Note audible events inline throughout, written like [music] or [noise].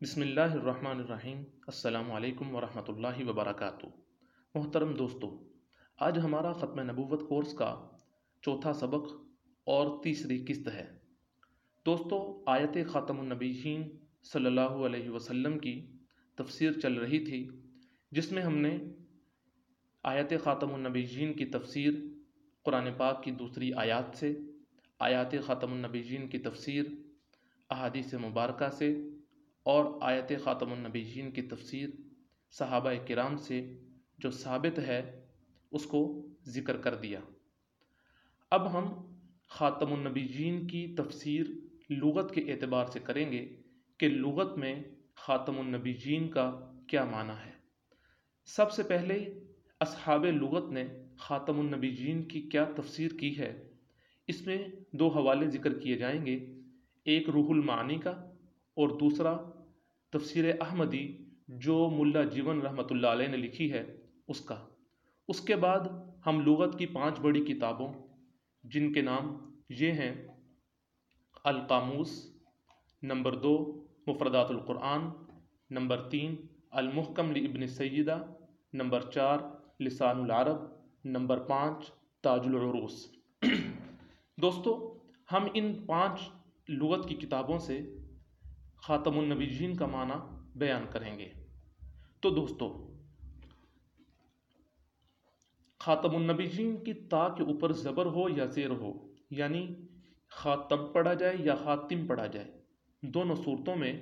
بسم اللہ الرحمن الرحیم۔ السلام علیکم ورحمۃ اللہ وبرکاتہ۔ محترم دوستو، آج ہمارا ختم نبوت کورس کا چوتھا سبق اور تیسری قسط ہے۔ دوستو، آیت خاتم النبیین صلی اللہ علیہ وسلم کی تفسیر چل رہی تھی، جس میں ہم نے آیت خاتم النبیین کی تفسیر قرآن پاک کی دوسری آیات سے آیات خاتم النبیین کی تفسیر احادیث مبارکہ سے اور آیت خاتم النبیین کی تفسیر صحابہ کرام سے جو ثابت ہے، اس کو ذکر کر دیا۔ اب ہم خاتم النبیین کی تفسیر لغت کے اعتبار سے کریں گے کہ لغت میں خاتم النبیین کا کیا معنی ہے۔ سب سے پہلے اصحاب لغت نے خاتم النبیین کی کیا تفسیر کی ہے؟ اس میں دو حوالے ذکر کیے جائیں گے، ایک روح المعانی کا اور دوسرا تفسیر احمدی جو ملا جیون رحمۃ اللہ علیہ نے لکھی ہے، اس کا۔ اس کے بعد ہم لغت کی پانچ بڑی کتابوں، جن کے نام یہ ہیں، القاموس، نمبر دو، مفردات القرآن، نمبر تین، المحکم لابن سیدہ، نمبر چار، لسان العرب، نمبر پانچ، تاج العروس۔ [clears throat] دوستو، ہم ان پانچ لغت کی کتابوں سے خاتم النبیین کا معنی بیان کریں گے۔ تو دوستو، خاتم النبیین کی تا کے اوپر زبر ہو یا زیر ہو یعنی خاتم پڑھا جائے یا خاتم پڑھا جائے، دونوں صورتوں میں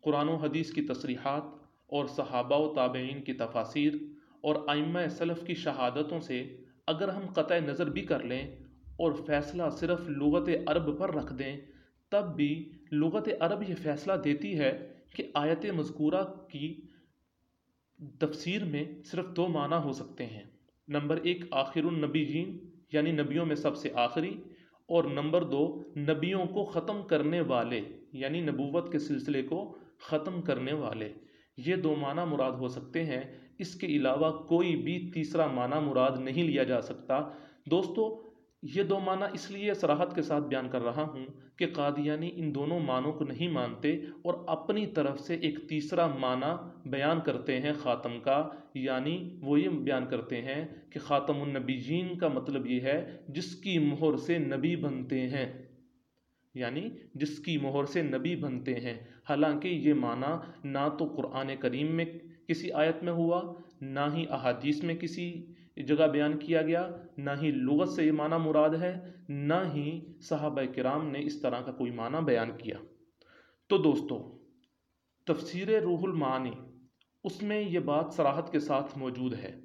قرآن و حدیث کی تصریحات اور صحابہ و تابعین کی تفاصیر اور ائمہ سلف کی شہادتوں سے اگر ہم قطع نظر بھی کر لیں اور فیصلہ صرف لغت عرب پر رکھ دیں تب بھی لغت عرب یہ فیصلہ دیتی ہے کہ آیت مذکورہ کی تفسیر میں صرف دو معنی ہو سکتے ہیں۔ نمبر ایک، آخر النبی جین یعنی نبیوں میں سب سے آخری، اور نمبر دو، نبیوں کو ختم کرنے والے یعنی نبوت کے سلسلے کو ختم کرنے والے۔ یہ دو معنی مراد ہو سکتے ہیں۔ اس کے علاوہ کوئی بھی تیسرا معنی مراد نہیں لیا جا سکتا۔ دوستو یہ دو معنی اس لیے سراحت کے ساتھ بیان کر رہا ہوں کہ قادیانی ان دونوں معنوں کو نہیں مانتے اور اپنی طرف سے ایک تیسرا معنی بیان کرتے ہیں خاتم کا یعنی وہ یہ بیان کرتے ہیں کہ خاتم النبیین کا مطلب یہ ہے جس کی مہر سے نبی بنتے ہیں یعنی جس کی مہر سے نبی بنتے ہیں۔ حالانکہ یہ معنی نہ تو قرآن کریم میں کسی آیت میں ہوا، نہ ہی احادیث میں کسی جگہ بیان کیا گیا، نہ ہی لغت سے یہ معنی مراد ہے، نہ ہی صحابہ کرام نے اس طرح کا کوئی معنی بیان کیا۔ تو دوستو، تفسیر روح المعانی اس میں یہ بات سراحت کے ساتھ موجود ہے۔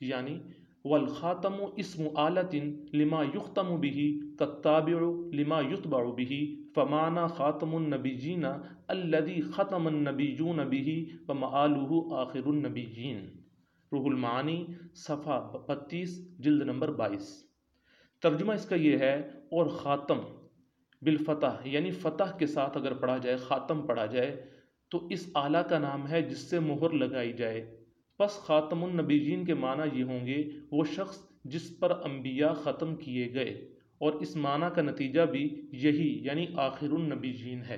یعنی والخاتم اسم آلت لما یختم به کتابع لما یتبع به فمانا خاتم النبیین الذي ختم النبیون به ومآلہ آخر النبیین۔ روح المعانی، صفحہ بتیس، جلد نمبر بائیس۔ ترجمہ اس کا یہ ہے، اور خاتم بالفتح یعنی فتح کے ساتھ اگر پڑھا جائے، خاتم پڑھا جائے، تو اس آلہ کا نام ہے جس سے مہر لگائی جائے۔ پس خاتم النبیین کے معنی یہ ہوں گے، وہ شخص جس پر انبیاء ختم کیے گئے، اور اس معنی کا نتیجہ بھی یہی یعنی آخر النبیین ہے۔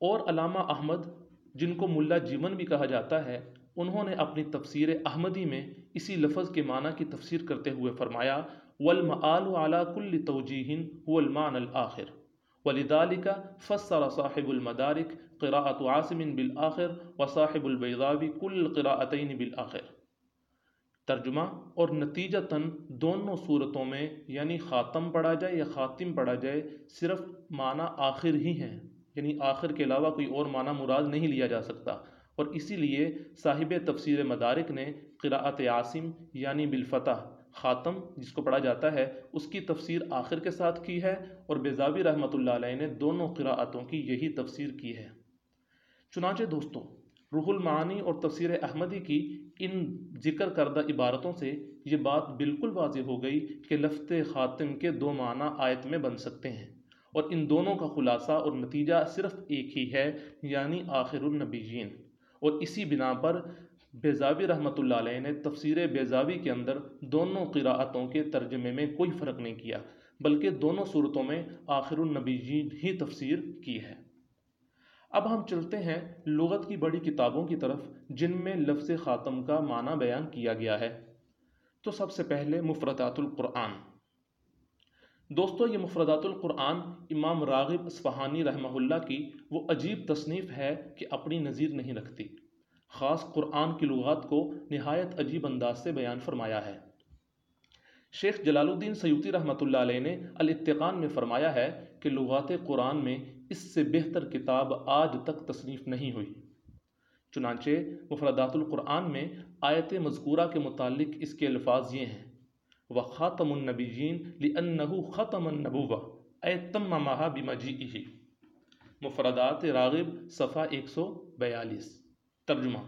اور علامہ احمد، جن کو ملا جیون بھی کہا جاتا ہے انہوں نے اپنی تفسیر احمدی میں اسی لفظ کے معنی کی تفسیر کرتے ہوئے فرمایا، والمآل على كل توجيه هو المعنى الآخر ولذلك فسر صاحب المدارك قراءة عاصم بالآخر وصاحب البيضاوي كل قراءتين بالآخر. ترجمہ اور نتیجتاً دونوں صورتوں میں یعنی خاتم پڑھا جائے یا خاتم پڑھا جائے صرف معنی آخر ہی ہیں یعنی آخر کے علاوہ کوئی اور معنی مراد نہیں لیا جا سکتا۔ اور اسی لیے صاحب تفسیر مدارک نے قراءت عاصم یعنی بالفتح خاتم جس کو پڑھا جاتا ہے، اس کی تفسیر آخر کے ساتھ کی ہے اور بیزاوی رحمۃ اللہ علیہ نے دونوں قراءتوں کی یہی تفسیر کی ہے۔ چنانچہ دوستوں روح المعانی اور تفسیر احمدی کی ان ذکر کردہ عبارتوں سے یہ بات بالکل واضح ہو گئی کہ لفظ خاتم کے دو معنی آیت میں بن سکتے ہیں اور ان دونوں کا خلاصہ اور نتیجہ صرف ایک ہی ہے یعنی آخر النبیین۔ اور اسی بنا پر بیزاوی رحمۃ اللہ علیہ نے تفسیر بیزاوی کے اندر دونوں قراءتوں کے ترجمے میں کوئی فرق نہیں کیا، بلکہ دونوں صورتوں میں آخر النبی جی ہی تفسیر کی ہے۔ اب ہم چلتے ہیں لغت کی بڑی کتابوں کی طرف، جن میں لفظ خاتم کا معنی بیان کیا گیا ہے۔ تو سب سے پہلے مفردات القرآن۔ دوستو، یہ مفردات القرآن امام راغب اصفہانی رحمہ اللہ کی وہ عجیب تصنیف ہے کہ اپنی نظیر نہیں رکھتی۔ خاص قرآن کی لغات کو نہایت عجیب انداز سے بیان فرمایا ہے۔ شیخ جلال الدین سیوتی رحمۃ اللہ علیہ نے الاتقان میں فرمایا ہے کہ لغات قرآن میں اس سے بہتر کتاب آج تک تصنیف نہیں ہوئی۔ چنانچہ مفردات القرآن میں آیت مذکورہ کے متعلق اس کے الفاظ یہ ہیں۔ وہ خاتم النبیین لِأَنَّهُ ختم النبوہ اے تم مہا بمجیئہ مفردات راغب، صفحہ ایک سو بیالیس۔ ترجمہ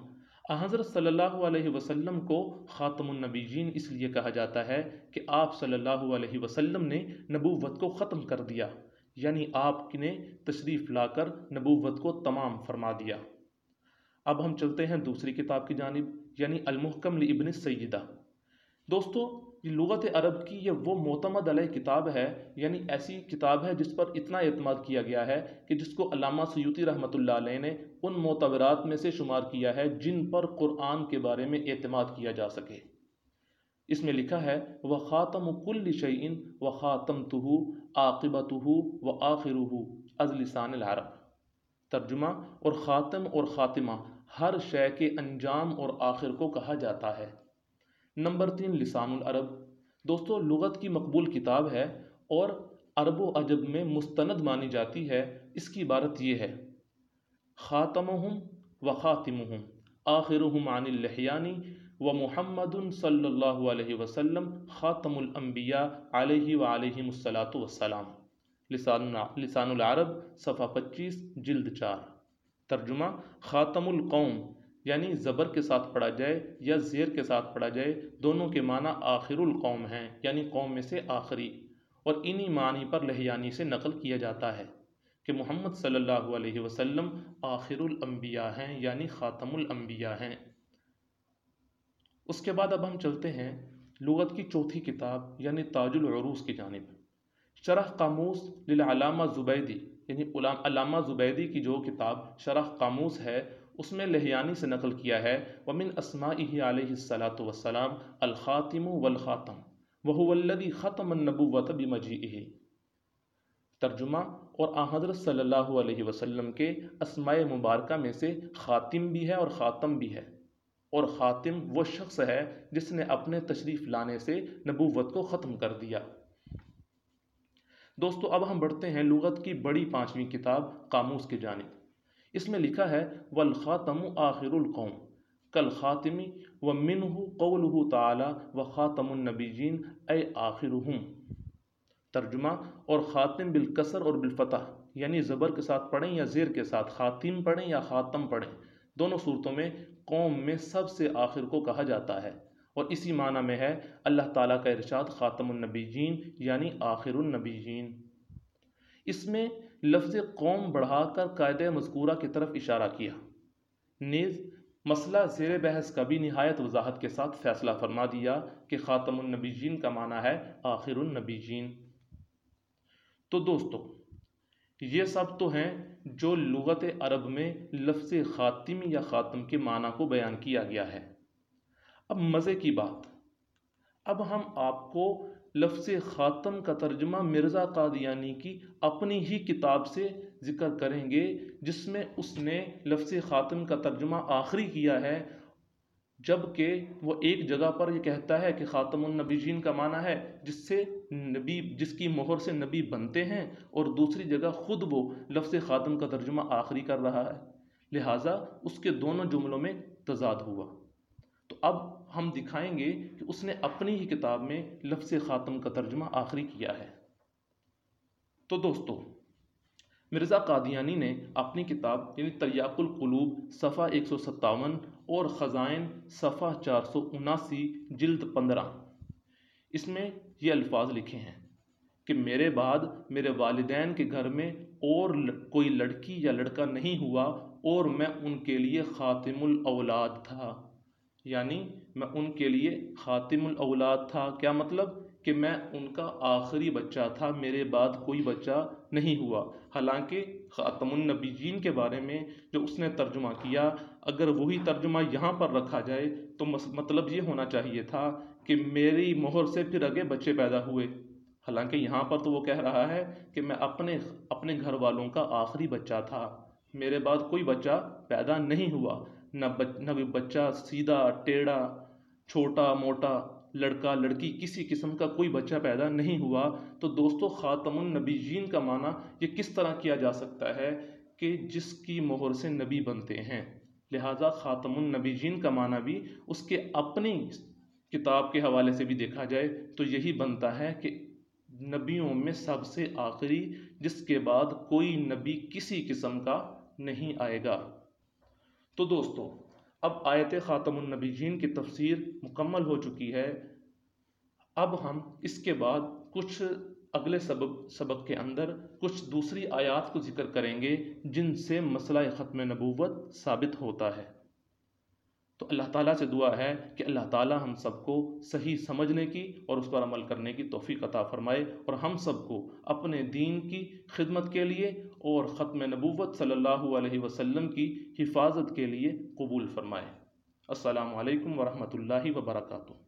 حضرت صلی اللہ علیہ وسلم کو خاتم النبیین اس لیے کہا جاتا ہے کہ آپ صلی اللہ علیہ وسلم نے نبوت کو ختم کر دیا یعنی آپ نے تشریف لا کر نبوت کو تمام فرما دیا۔ اب ہم چلتے ہیں دوسری کتاب کی جانب یعنی المحکم لابن سیدہ۔ دوستو یہ لغت عرب کی یہ وہ معتمد علیہ کتاب ہے یعنی ایسی کتاب ہے جس پر اتنا اعتماد کیا گیا ہے کہ جس کو علامہ سیوتی رحمۃ اللہ علیہ نے ان معتبرات میں سے شمار کیا ہے جن پر قرآن کے بارے میں اعتماد کیا جا سکے۔ اس میں لکھا ہے وہ خاتم کل شعین و خاتم تہو عاقبت و آخر از لسان العرب۔ ترجمہ، اور خاتم اور خاتمہ ہر شے کے انجام اور آخر کو کہا جاتا ہے۔ نمبر تین لسان العرب۔ دوستو، لغت کی مقبول کتاب ہے اور عرب و عجب میں مستند مانی جاتی ہے۔ اس کی عبارت یہ ہے، خاتمہم و خاتمہم، آخرہم عن اللحیانی و محمد صلی اللہ علیہ وسلم خاتم الانبیاء علیہ وعلیہ السلام لسان العرب، صفحہ پچیس، جلد چار۔ ترجمہ، خاتم القوم۔ یعنی زبر کے ساتھ پڑھا جائے یا زیر کے ساتھ پڑھا جائے، دونوں کے معنی آخر القوم ہیں یعنی قوم میں سے آخری۔ اور انہی معنی پر لہیانی سے نقل کیا جاتا ہے کہ محمد صلی اللہ علیہ وسلم آخر الانبیاء ہیں یعنی خاتم الانبیاء ہیں۔ اس کے بعد اب ہم چلتے ہیں لغت کی چوتھی کتاب یعنی تاج العروس کی جانب۔ شرح قاموس للعلامہ زبیدی یعنی علامہ زبیدی کی جو کتاب شرح قاموس ہے اس میں لہیانی سے نقل کیا ہے، ومن اسمائه علیہ الصلاۃ والسلام الخاتم والخاتم، وهو الذي ختم النبوۃ بمجیئه ترجمہ، اور آ حضرت صلی اللہ علیہ وسلم کے اسماء مبارکہ میں سے خاتم بھی ہے اور خاتم بھی ہے۔ اور خاتم وہ شخص ہے جس نے اپنے تشریف لانے سے نبوت کو ختم کر دیا۔ دوستو، اب ہم بڑھتے ہیں لغت کی بڑی پانچویں کتاب، قاموس کی جانب۔ اس میں لکھا ہے، والخاتم آخر القوم۔ کل خاتمی و منہ قولہ تعالی و خاتم النبیین اے آخرہم ترجمہ، اور خاتم بالکسر اور بالفتح یعنی زبر کے ساتھ پڑھیں یا زیر کے ساتھ، خاتم پڑھیں یا خاتم پڑھیں۔ دونوں صورتوں میں قوم میں سب سے آخر کو کہا جاتا ہے۔ اور اسی معنی میں ہے، اللہ تعالیٰ کا ارشاد خاتم النبیین یعنی آخر النبیین۔ اس میں لفظ قوم بڑھا کر قاعدہ مذکورہ کی طرف اشارہ کیا۔ نیز، مسئلہ زیر بحث کا بھی نہایت وضاحت کے ساتھ فیصلہ فرما دیا کہ خاتم النبیین کا معنی ہے آخر النبیین۔ تو دوستو، یہ سب تو ہیں جو لغت عرب میں لفظ خاتم یا خاتم کے معنی کو بیان کیا گیا ہے۔ اب مزے کی بات۔ اب ہم آپ کو لفظ خاتم کا ترجمہ مرزا قادیانی کی اپنی ہی کتاب سے ذکر کریں گے، جس میں اس نے لفظ خاتم کا ترجمہ آخری کیا ہے، جبکہ وہ ایک جگہ پر یہ کہتا ہے کہ خاتم النبیجین کا معنی ہے جس سے نبی، جس کی مہر سے نبی بنتے ہیں اور دوسری جگہ خود وہ لفظ خاتم کا ترجمہ آخری کر رہا ہے۔ لہٰذا اس کے دونوں جملوں میں تضاد ہوا۔ تو اب ہم دکھائیں گے کہ اس نے اپنی ہی کتاب میں لفظ خاتم کا ترجمہ آخری کیا ہے۔ تو دوستو، مرزا قادیانی نے اپنی کتاب یعنی تریاق القلوب صفحہ ایک سو ستاون اور خزائن صفحہ چار سو اناسی جلد پندرہ۔ اس میں یہ الفاظ لکھے ہیں کہ میرے بعد میرے والدین کے گھر میں اور کوئی لڑکی یا لڑکا نہیں ہوا اور میں ان کے لیے خاتم الاولاد تھا۔ یعنی میں ان کے لیے خاتم الاولاد تھا۔ کیا مطلب کہ میں ان کا آخری بچہ تھا، میرے بعد کوئی بچہ نہیں ہوا۔ حالانکہ خاتم النبیین کے بارے میں جو اس نے ترجمہ کیا، اگر وہی ترجمہ یہاں پر رکھا جائے تو مطلب یہ ہونا چاہیے تھا کہ میری مہر سے پھر آگے بچے پیدا ہوئے۔ حالانکہ یہاں پر تو وہ کہہ رہا ہے کہ میں اپنے اپنے گھر والوں کا آخری بچہ تھا۔ میرے بعد کوئی بچہ پیدا نہیں ہوا۔ نہ نہ بچہ، سیدھا، ٹیڑھا، چھوٹا، موٹا، لڑکا، لڑکی، کسی قسم کا کوئی بچہ پیدا نہیں ہوا۔ تو دوستو، خاتم النبیین کا معنی یہ کس طرح کیا جا سکتا ہے کہ جس کی مہر سے نبی بنتے ہیں؟ لہٰذا خاتم النبیین کا معنی بھی اس کے اپنی کتاب کے حوالے سے بھی دیکھا جائے تو یہی بنتا ہے کہ نبیوں میں سب سے آخری، جس کے بعد کوئی نبی کسی قسم کا نہیں آئے گا۔ تو دوستو، اب آیت خاتم النبیین کی تفسیر مکمل ہو چکی ہے۔ اب ہم اس کے بعد کچھ اگلے سبب، سبق کے اندر کچھ دوسری آیات کو ذکر کریں گے جن سے مسئلہ ختم نبوت ثابت ہوتا ہے۔ تو اللہ تعالیٰ سے دعا ہے کہ اللہ تعالیٰ ہم سب کو صحیح سمجھنے کی اور اس پر عمل کرنے کی توفیق عطا فرمائے اور ہم سب کو اپنے دین کی خدمت کے لیے اور ختم نبوت صلی اللہ علیہ وسلم کی حفاظت کے لیے قبول فرمائے۔ السلام علیکم ورحمۃ اللہ وبرکاتہ۔